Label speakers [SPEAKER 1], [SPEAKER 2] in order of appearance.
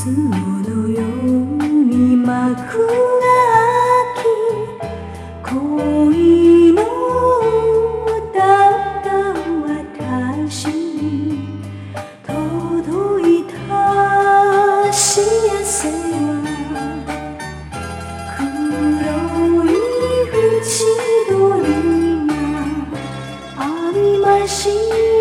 [SPEAKER 1] つものように幕が開き恋の歌った私に届いた幸せは黒い縁取りがありました